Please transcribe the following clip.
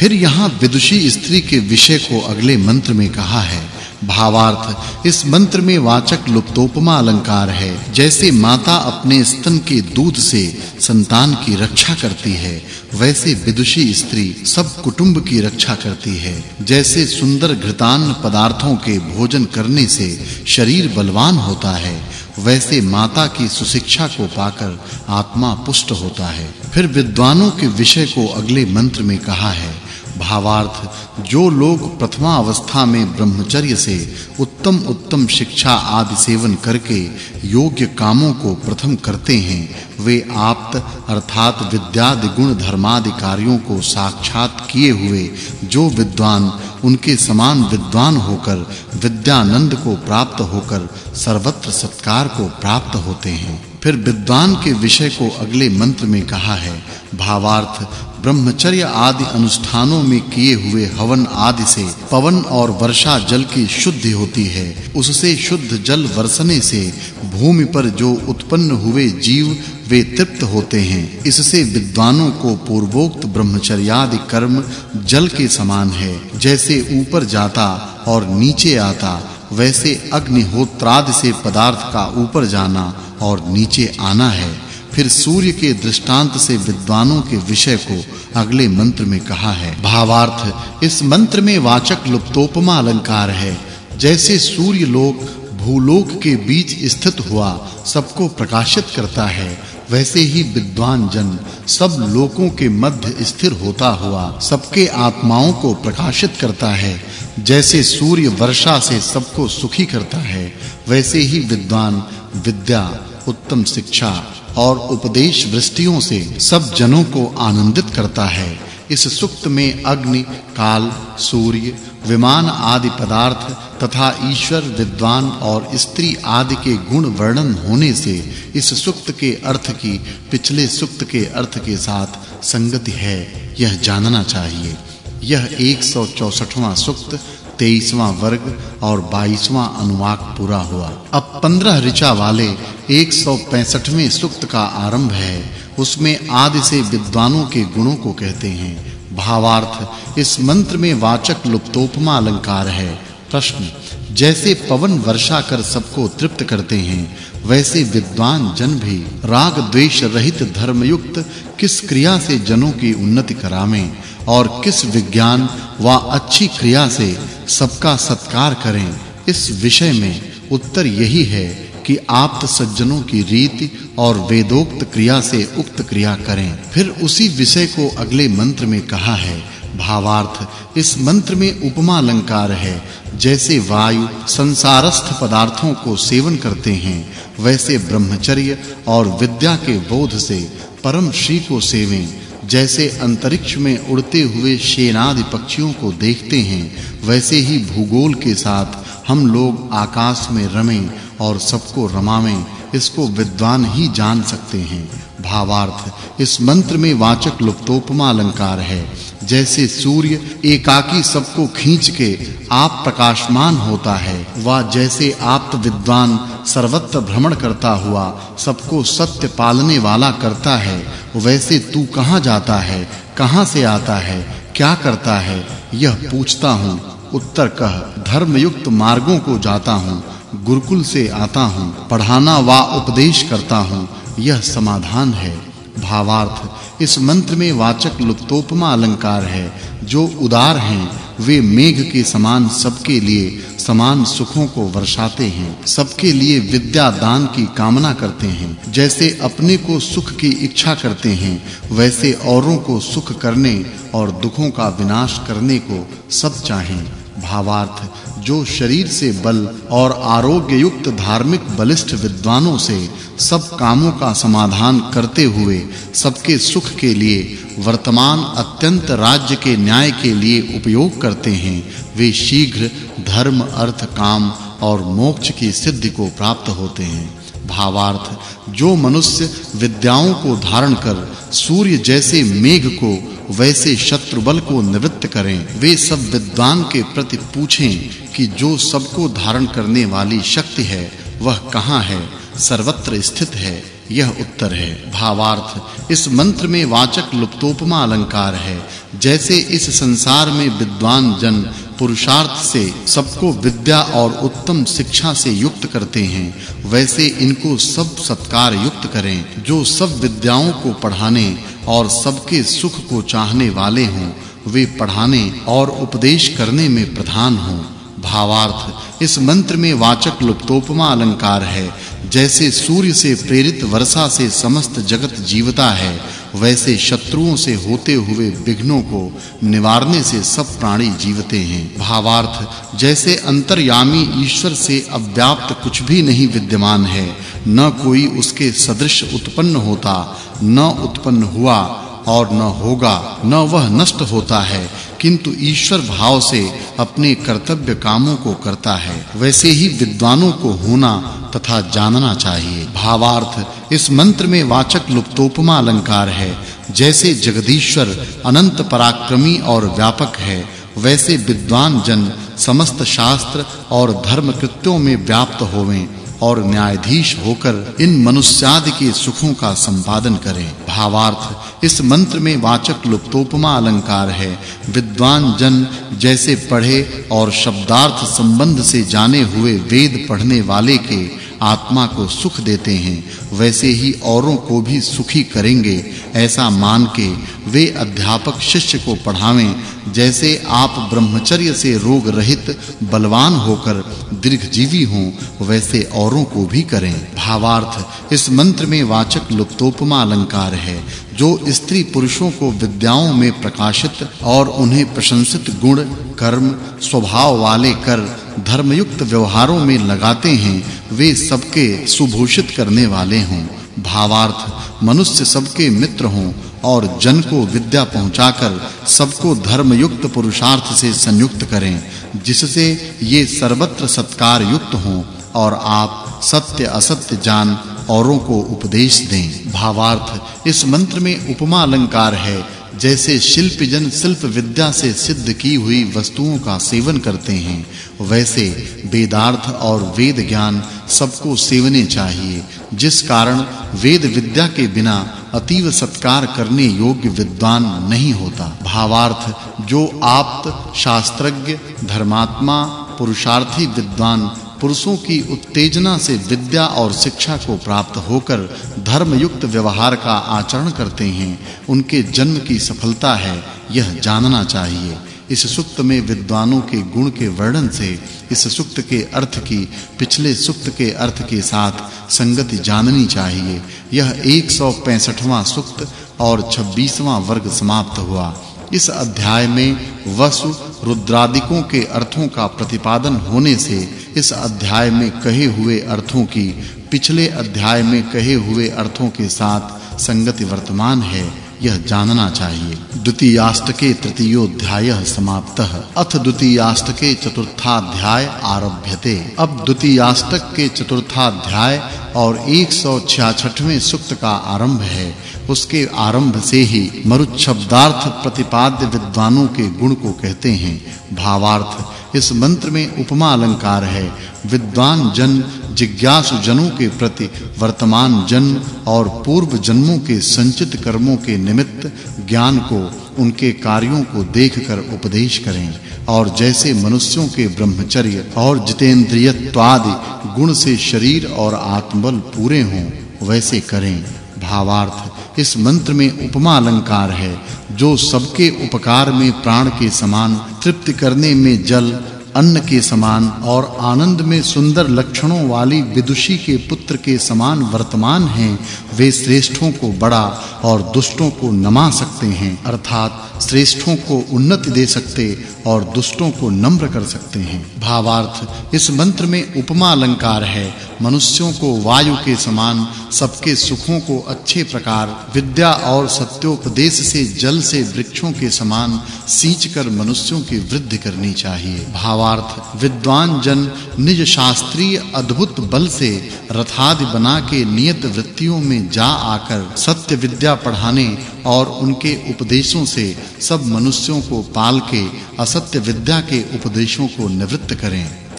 फिर यहाँ विदुषी स्त्री के विषय को अगले मंत्र में कहा है। भावार्थ, इस मंत्र में वाचक् लुप्तोपमा अलंकार है, जैसे माता अपने स्तन के दूध से संतान की रक्षा करती है, वैसे विदुषी स्त्री सब कुटुंब की रक्षा करती है। जैसे सुंदर घृतान पदार्थों के भोजन करने से शरीर बलवान होता है, वैसे माता की सुशिक्षा को पाकर आत्मा पुष्ट होता है। फिर विद्वानों के विषय को अगले मंत्र में कहा है भावार्थ, जो लोग प्रथमा अवस्था में ब्रह्मचर्य से उत्तम उत्तम शिक्षा आदि सेवन करके योग्य कामों को प्रथम करते हैं, वे आप्त अर्थात विद्यादि गुण धर्मादि कार्यों को साक्षात किए हुए जो विद्वान, उनके समान विद्वान होकर विद्यानंद को प्राप्त होकर सर्वत्र सत्कार को प्राप्त होते हैं। फिर विद्वान के विषय को अगले मंत्र में कहा है, भावार्थ, ब्रह्मचर्य आदि अनुष्ठानों में किए हुए हवन आदि से पवन और वर्षा जल की शुद्धि होती है। उससे शुद्ध जल वर्षने से भूमि पर जो उत्पन्न हुए जीव, वे तृप्त होते हैं। इससे विद्वानों को पूर्वोक्त ब्रह्मचर्यादि कर्म जल के समान है। जैसे ऊपर जाता और नीचे आता, वैसे अग्निहोत्रादि से पदार्थ का ऊपर जाना और नीचे आना है, फिर सूर्य के दृष्टांत से विद्वानों के विषय को अगले मंत्र में कहा है। भावार्थ, इस मंत्र में वाचक् लुप्तोपमा अलंकार है। जैसे सूर्य लोक भूलोक के बीच स्थित हुआ, सबको प्रकाशित करता है। वैसे ही विद्वान जन, सब लोकों के मध्य स्थिर होता हुआ, सबके आत्माओं को प्रकाशित करता है। जैसे सूर्य वर्षा से सबको सुखी करता है, वैसे ही विद्वान विद्या उत्तम शिक्षा और उपदेश वृष्टियों से सब जनों को आनंदित करता है। इस सुक्त में अग्नि, काल, सूर्य, विमान आदि पदार्थ तथा ईश्वर, विद्वान और स्त्री आदि के गुण वर्णन होने से इस सुक्त के अर्थ की, पिछले सुक्त के अर्थ के साथ संगति है। यह जानना चाहिए। यह 164वां सुक्त 23वां वर्ग और 22वां अनुवाक पूरा हुआ। अब 15 ऋचा वाले 165वें सुक्त का आरंभ है। उसमें आदि से विद्वानों के गुणों को कहते हैं। भावार्थ, इस मंत्र में वाचक् लुप्तोपमा अलंकार है। प्रश्न, जैसे पवन वर्षा कर सबको तृप्त करते हैं, वैसे विद्वान जन भी राग द्वेष रहित धर्मयुक्त किस क्रिया से जनों की उन्नति करावें और किस विज्ञान व अच्छी क्रिया से सबका सत्कार करें। इस विषय में उत्तर यही है कि आप सज्जनों की रीति और वेदोक्त क्रिया से उक्त क्रिया करें। फिर उसी विषय को अगले मंत्र में कहा है, भावार्थ, इस मंत्र में उपमा अलंकार है। जैसे वायु संसारस्थ पदार्थों को सेवन करते हैं, वैसे ब्रह्मचर्य और विद्या के बोध से परम श्री को सेवें। जैसे अंतरिक्ष में उड़ते हुए शेनादि पक्षियों को देखते हैं, वैसे ही भूगोल के साथ हम लोग आकाश में रमें और सबको रमावें, इसको विद्वान ही जान सकते हैं। भावार्थ, इस मंत्र में वाचक् लुप्तोपमा अलंकार है। जैसे सूर्य एकाकी सबको खींच के आप प्रकाशमान होता है, वा जैसे आप विद्वान सर्वत्र भ्रमण करता हुआ सबको सत्य पालने वाला करता है वैसे तू कहाँ जाता है? कहाँ से आता है? क्या करता है? यह पूछता हूँ। उत्तर कह, धर्मयुक्त मार्गों को जाता हूँ। गुरुकुल से आता हूँ। पढ़ाना वा उपदेश करता हूँ। यह समाधान है। भावार्थ, इस मंत्र में वाचक् लुप्तोपमा अलंकार है। जो उदार हैं वे मेघ के समान सबके लिए समान सुखों को वर्षाते हैं। सबके लिए विद्या दान की कामना करते हैं। जैसे अपने को सुख की इच्छा करते हैं, वैसे औरों को सुख करने और दुखों का विनाश करने को सब चाहें। भावार्थ, जो शरीर से बल और आरोग्य युक्त धार्मिक बलिष्ठ विद्वानों से सब कामों का समाधान करते हुए सबके सुख के लिए वर्तमान अत्यंत राज्य के न्याय के लिए उपयोग करते हैं, वे शीघ्र धर्म, अर्थ, काम और मोक्ष की सिद्धि को प्राप्त होते हैं। भावार्थ जो मनुष्य विद्याओं को धारण कर सूर्य जैसे मेघ को, वैसे शत्रु बल को निवृत्त करें। वे सब विद्वान के प्रति पूछें कि जो सबको धारण करने वाली शक्ति है, वह कहाँ है? सर्वत्र स्थित है, यह उत्तर है। भावार्थ, इस मंत्र में वाचक् लुप्तोपमा अलंकार है। जैसे इस संसार में विद्वान जन पुरुषार्थ से सबको विद्या और उत्तम शिक्षा से युक्त करते हैं, वैसे इनको सब सत्कार युक्त करें, जो सब विद्याओं को पढ़ाने और सबके सुख को चाहने वाले हों, वे पढ़ाने और उपदेश करने में प्रधान हों। भावार्थ, इस मंत्र में वाचक् लुप्तोपमा अलंकार है, जैसे सूर्य से प्रेरित वर्षा से समस्त जगत जीवता है, वैसे शत्रुओं से होते हुए विघ्नों को निवारने से सब प्राणी जीवते हैं। भावार्थ, जैसे अंतर्यामी ईश्वर से अव्याप्त कुछ भी नहीं विद्यमान है, न कोई उसके सदृश उत्पन्न होता, न उत्पन्न हुआ और न होगा, न वह नष्ट होता है। किंतु ईश्वर भाव से अपने कर्तव्य कामों को करता है, वैसे ही विद्वानों को होना तथा जानना चाहिए। भावार्थ, इस मंत्र में वाचक् लुप्तोपमा अलंकार है। जैसे जगदीश्वर अनंत पराक्रमी और व्यापक है, वैसे विद्वान जन समस्त शास्त्र और धर्म कृत्यों में व्याप्त होवें। और न्यायाधीश होकर इन मनुष्यादि के सुखों का संपादन करें। भावार्थ, इस मंत्र में वाचक् लुप्तोपमा अलंकार है। विद्वान जन जैसे पढ़े और शब्दार्थ संबंध से जाने हुए वेद पढ़ने वाले के आत्मा को सुख देते हैं, वैसे ही औरों को भी सुखी करेंगे, ऐसा मान के वे अध्यापक शिष्य को पढ़ावें, जैसे आप ब्रह्मचर्य से रोग रहित बलवान होकर दीर्घजीवी हों, वैसे औरों को भी करें। भावार्थ, इस मंत्र में वाचक् लुप्तोपमा अलंकार है, जो स्त्री पुरुषों को विद्याओं में प्रकाशित और उन्हें प्रशंसित गुण, कर्म, स्वभाव वाले कर, धर्मयुक्त व्यवहारों में लगाते हैं वे सबके सुभूषित करने वाले हों। भावार्थ, मनुष्य सबके मित्र हों और जन को विद्या पहुंचाकर सबको धर्मयुक्त पुरुषार्थ से संयुक्त करें, जिससे ये सर्वत्र सत्कार युक्त हों और आप सत्य असत्य जान औरों को उपदेश दें। भावार्थ, इस मंत्र में उपमा अलंकार है जैसे शिल्प जन शिल्प विद्या से सिद्ध की हुई वस्तुओं का सेवन करते हैं, वैसे वेदार्थ और वेद ज्ञान सबको सेवने चाहिए, जिस कारण वेद विद्या के बिना अतीव सत्कार करने योग्य विद्वान नहीं होता। भावार्थ, जो आप्त शास्त्रज्ञ, धर्मात्मा, पुरुषार्थी विद्वान पुरुषों की उत्तेजना से विद्या और शिक्षा को प्राप्त होकर धर्म युक्त व्यवहार का आचरण करते हैं। उनके जन्म की सफलता है, यह जानना चाहिए। इस सुक्त में विद्वानों के गुण के वर्णन से, इस सुक्त के अर्थ की, पिछले सुक्त के अर्थ के साथ संगति जाननी चाहिए। यह 165वां सुक्त और 26वां वर्ग समाप्त हुआ। इस अध्याय में वसु रुद्रादिकों के अर्थों का प्रतिपादन होने से इस अध्याय में कहे हुए अर्थों की, पिछले अध्याय में कहे हुए अर्थों के साथ संगति वर्तमान है, यह जानना चाहिए। द्वितीयाष्टके तृतीयोध्यायः समाप्तः। अथ द्वितीयाष्टके चतुर्थाध्याय आरभ्यते। अब द्वितीयाष्टक के चतुर्थाध्याय और 166वें सूक्त का आरंभ है। उसके आरंभ से ही मरुत शब्दार्थ प्रतिपाद्य विद्वानों के गुण को कहते हैं। भावार्थ, इस मंत्र में उपमा अलंकार है। विद्वान जन, जिज्ञासु जनों के प्रति, वर्तमान जन्म और पूर्व जन्मों के संचित कर्मों के निमित्त ज्ञान को उनके कार्यों को देखकर उपदेश करें और जैसे मनुष्यों के ब्रह्मचर्य और जितेंद्रियत्व आदि गुण से शरीर और आत्मबल पूरे हों, वैसे करें। भावार्थ, इस मंत्र में उपमा अलंकार है, जो सबके उपकार में प्राण के समान तृप्त करने में जल अन्न के समान और आनंद में सुंदर लक्षणों वाली विदुषी के पुत्र के समान वर्तमान हैं, वे श्रेष्ठों को बड़ा और दुष्टों को नमा सकते हैं, अर्थात श्रेष्ठों को उन्नति दे सकते और दुष्टों को नम्र कर सकते हैं। भावार्थ, इस मंत्र में उपमा अलंकार है मनुष्यों को वायु के समान, सबके सुखों को अच्छे प्रकार, विद्या और सत्योपदेश से, जल से, वृक्षों के समान, सींचकर मनुष्यों की वृद्धि करनी चाहिए। भावार्थ, विद्वान जन निज शास्त्रीय अद्भुत बल से, रथादि बना के नियत वृत्तियों में जा आकर, सत्य विद्या पढ़ाने और उनके उपदेशों से, सब मनुष्यों को पाल के, असत्य विद्या के उपदेशों को निवृत्त करें।